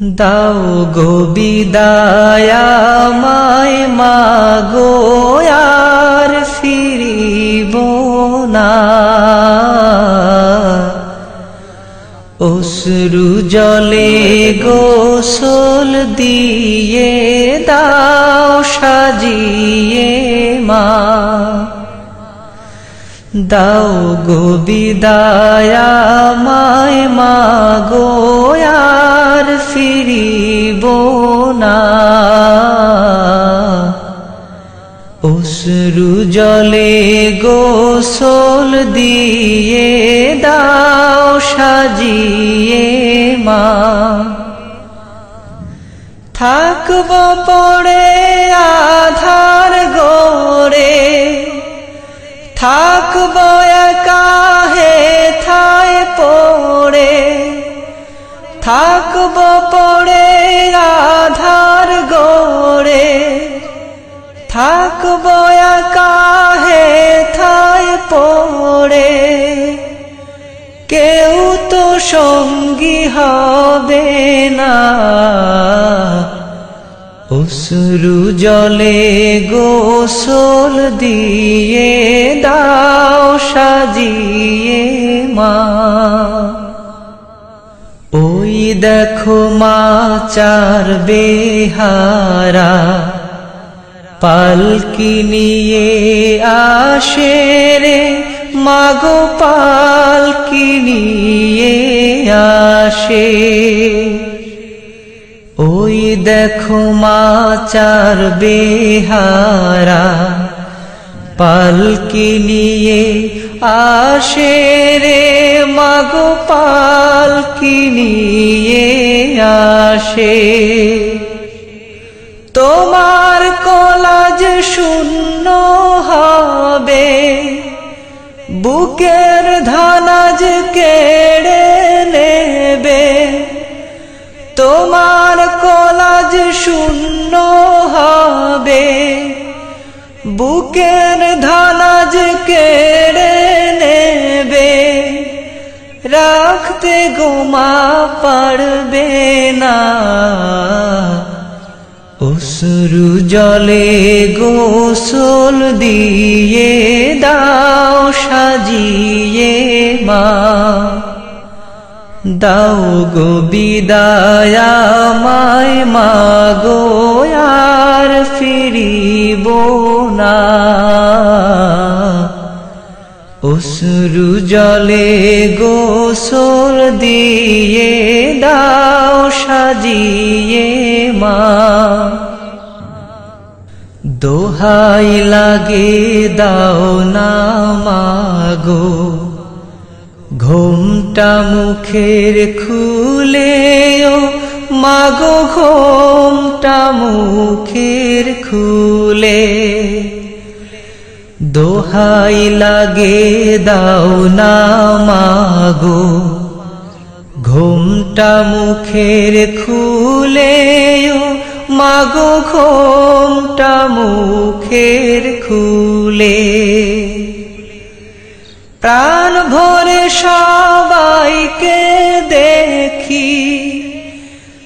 দাও গো বিদায়া মায় মাগো আর ফিরিব না। অশ্রু জলে গোসল দিয়ে দাও, সাজিয়ে মা। দাও গো বিদায়া মায় মাগো আর ফিরিব না। অশ্রু জলে গোসল দিয়ে দাও, সাজিয়ে মা। থাকব পড়ে আধার গোরে থাকব কাহে থায় পড়ে। থাকব পড়ে আধার গোরে থাকব কাহে থায় পড়ে। কেউ তো সঙ্গী হবে না। অশ্রু জলে গোসল দিয়ে দাও, সাজিয়ে মা। ওই দেখো মা চার বেহারা, পালকি নিয়ে আসে রে। মাগো পালকি নিয়ে আসে। ওই দেখো মা চার বেহারা, পালকি নিয়ে আসে রে মাগো, পালকি নিয়ে আসে। তোমার কলাজ শূন্য হবে, বুকের ধানাজ বুকের ধানাজ কেড়ে নেবে রাখতে গোমা পারবে না। অসুরু জলে গোসল দিয়ে দাও সাজিয়ে দাও গো বিদায়া মায় মাগো আর ফিরিব না। অসুরু জলে গোসল দিয়ে দাও, সাজিয়ে মা। দোহাই লাগে দাও না, মাগো। ঘোমটা মুখের খুলে ও মাগো ঘোমটা মুখের খুলে। দোহাই লাগে, দাও না মাগো। ঘোমটা মুখের খুলে ও মাগো ঘোমটা মুখের খুলে। প্রাণ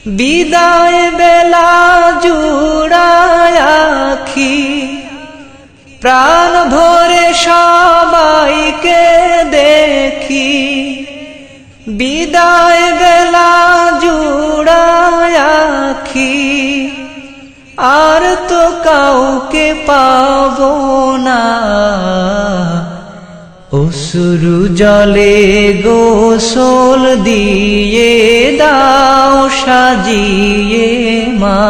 বিদায় বেলা জুড়ায় আখি। প্রাণ ভরে সবাইকে দেখি। বিদায় বেলা জুড়ায় আখি। আর তো কাউকে পাবো না। অসুরু জলে গোসল দিয়ে দাও। সাজিয়ে মা,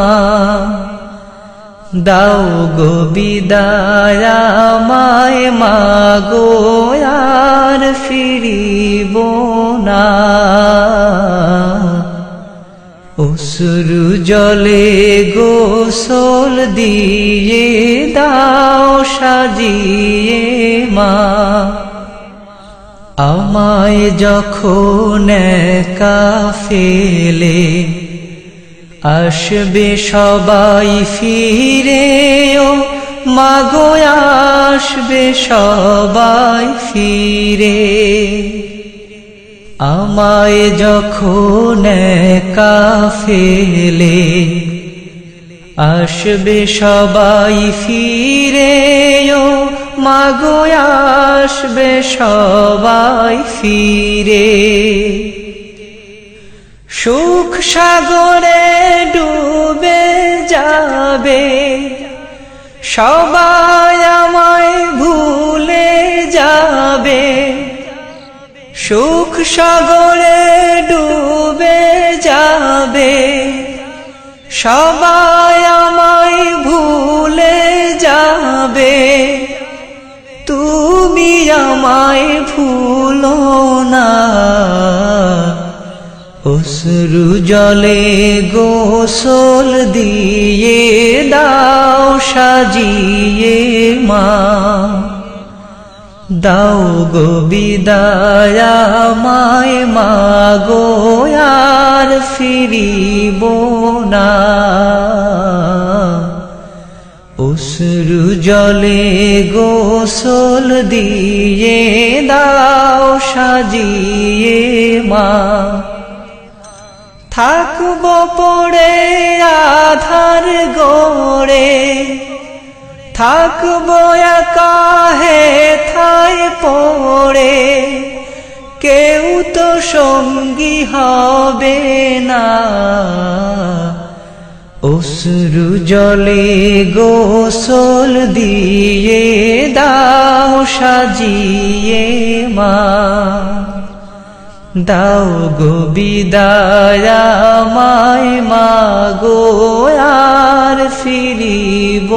দাও গো বিদায়া মায় মাগো আর ফিরিব না। অসুরু জলে গোসল দিয়ে দাও সাজিয়ে মা আমায় যখন একা ফেলে আসবে সবাই ফিরে ও মাগো আসবে সবাই ফিরে। আমায় যখন একা ফেলে আসবে সবাই ফিরে ও মাগো আসবে সবাই ফিরে। সুখ সাগরে ডুবে যাবে, সবাই আমায় ভুলে যাবে। সুখ সাগরে ডুবে যাবে, সবাই আমায় ভুলে যাবে। তুমি আমায় ভুলো না। অশ্রু জলে গোসল দিয়ে দাও, সাজিয়ে মা। দাও গো বিদায় মায় মাগো আর ফিরিব না। অশ্রু জলে গোসল দিয়ে দাও সাজিয়ে মা থাকব পড়ে আধার গড়ে থাকব একাহে থাই পড়ে কেউ তো সঙ্গী হবে না অশ্রু জলে গোসল দিয়ে দাও সাজিয়ে মা দাও গো বিদায় মায় মা গো আর ফিরিব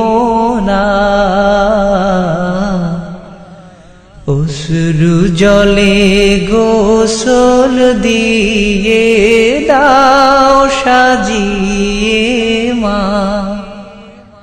না অশ্রু জলে গোসল দিয়ে দাও সাজিয়ে মা।